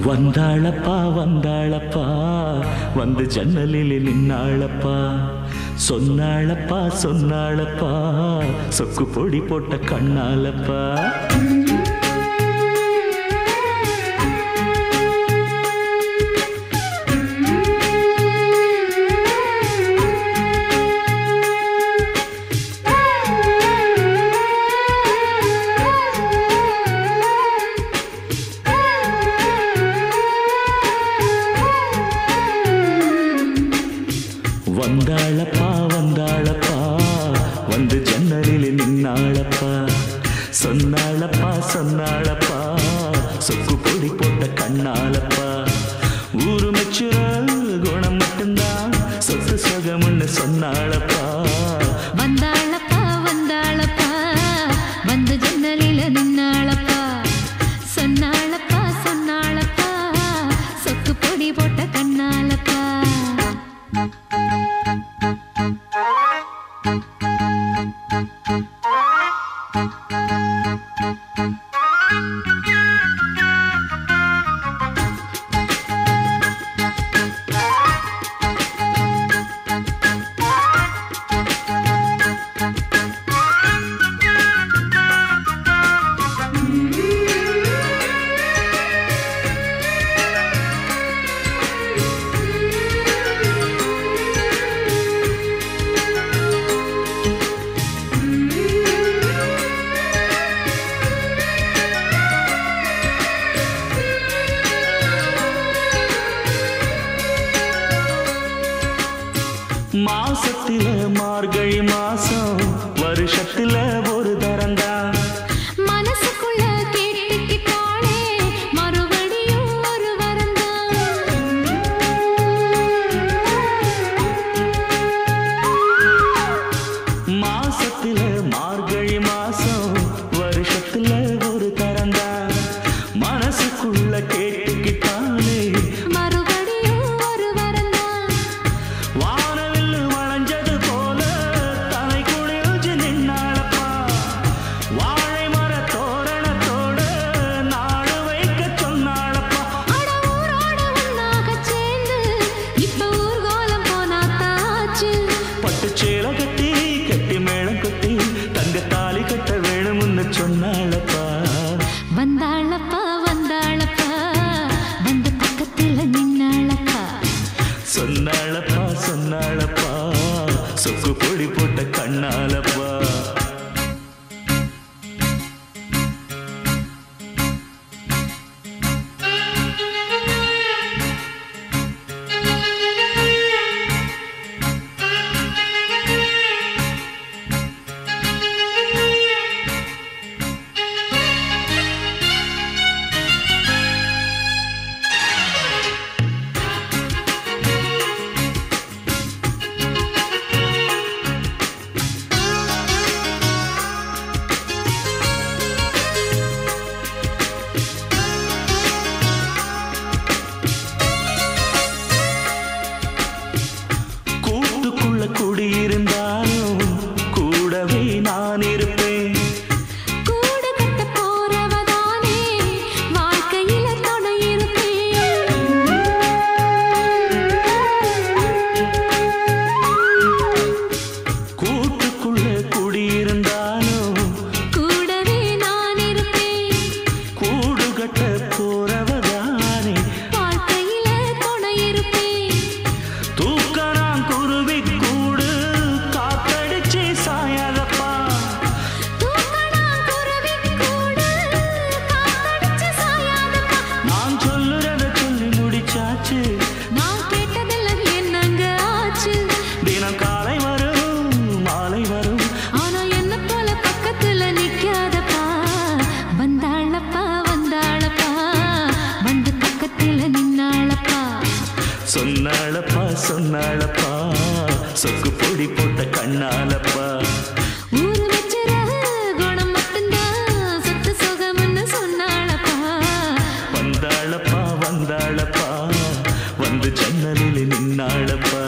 வந்தாளப்பா வந்தாளப்பா வந்து ஜன்னலில் நின்னாளப்பா சொன்னாளப்பா சொன்னாளப்பா சொக்கு பொடி போட்ட கண்ணாலப்பா வந்தாளப்பா வந்தாளப்பா. வந்து ஜன்னலில் நின்னாளப்பா. சொன்னாளப்பா சொன்னாளப்பா. சொக்கு பொடி போட்ட கண்ணாளப்பா. ஊரு மச்சுரல் குணம் மட்டும்தான். சொத்து சொகம்னு சொன்னாளப்பா. मासम वर्ष கண்ணால் சொன்னாளப்பா. சொக்கு பொடி போட்ட கண்ணாலப்பா வந்தாளப்பா. வந்து ஜன்னலில் நின்னாளப்பா.